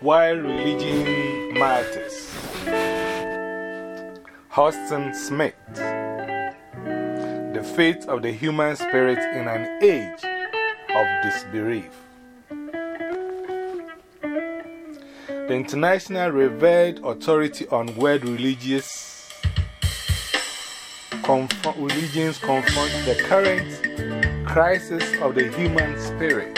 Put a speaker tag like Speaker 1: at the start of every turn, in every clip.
Speaker 1: Why Religion Matters. Huston Smith. The Faith of the Human Spirit in an Age of Disbelief. The International Revered Authority on World Religious conf religions confronts the current crisis of the human spirit.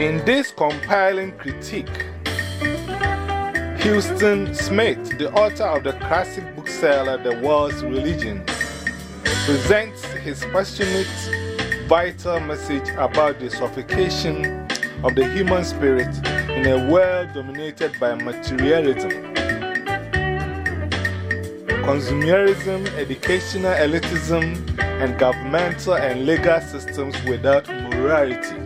Speaker 1: In this compiling critique, Huston Smith, the author of the classic bookseller The World's Religion, presents his passionate, vital message about the suffocation of the human spirit in a world dominated by materialism, consumerism, educational elitism, and governmental and legal systems without morality.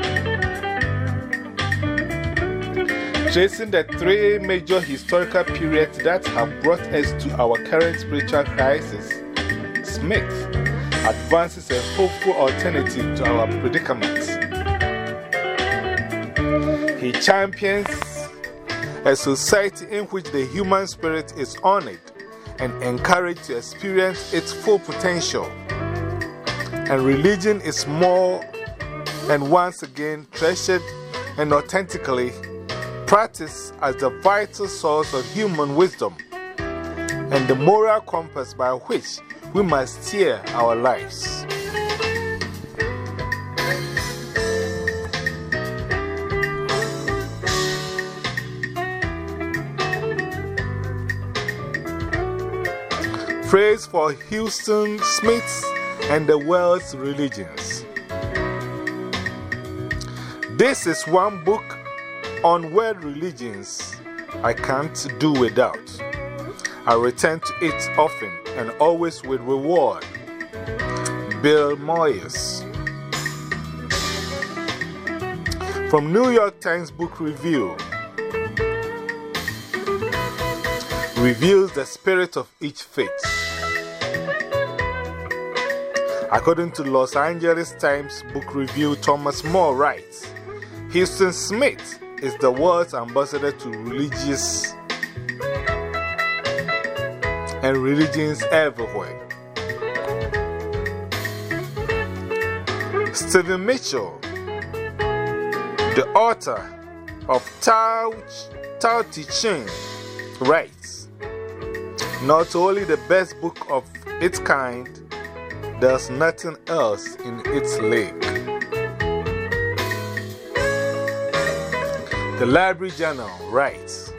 Speaker 1: Tracing the three major historical periods that have brought us to our current spiritual crisis, Smith advances a hopeful alternative to our predicament. He champions a society in which the human spirit is honored and encouraged to experience its full potential. And religion is more and once again treasured and authentically practiced as the vital source of human wisdom and the moral compass by which we must steer our lives. Praise for Huston Smith's and the world's religions. This is one book on world religions I can't do without. I return to it often and always with reward. Bill Moyers. From New York Times Book Review reveals the spirit of each faith. According to Los Angeles Times Book Review, Thomas Moore writes Huston Smith is the world's ambassador to religious and religions everywhere. Stephen Mitchell, the author of Tao, Tao Te Ching, writes Not only the best book of its kind, there's nothing else in its league. The Library Journal writes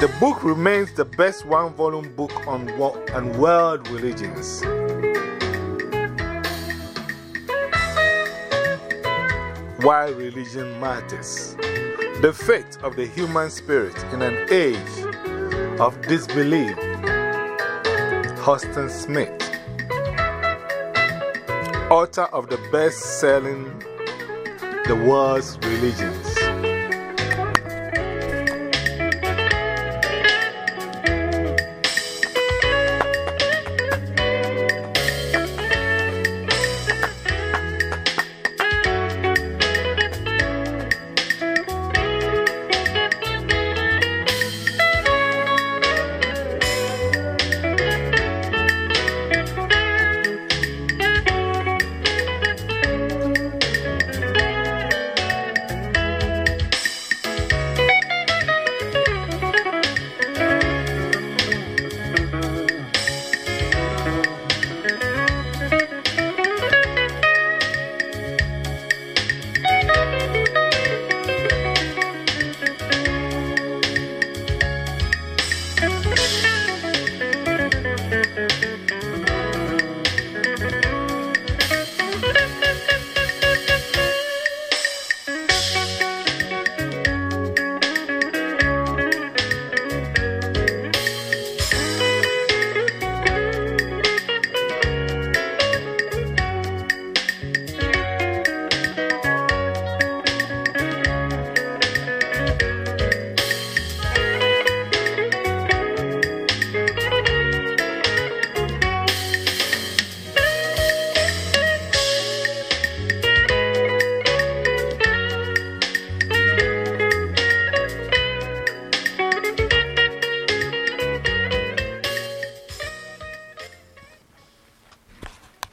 Speaker 1: The book remains the best one volume book on, on world religions. Why Religion Matters The Fate of the Human Spirit in an Age of Disbelief. Huston Smith, author of the best selling The World's Religions.